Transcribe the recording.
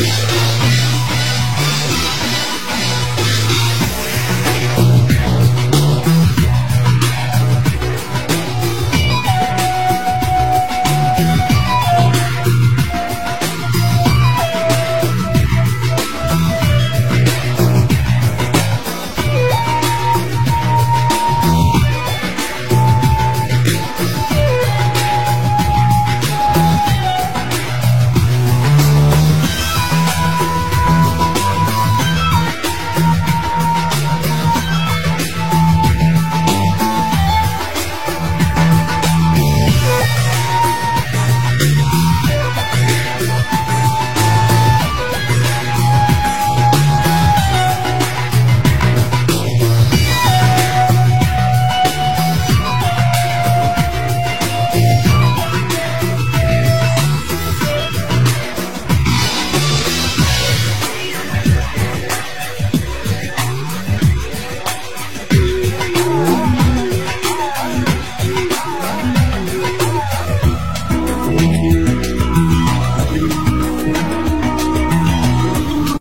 Peace.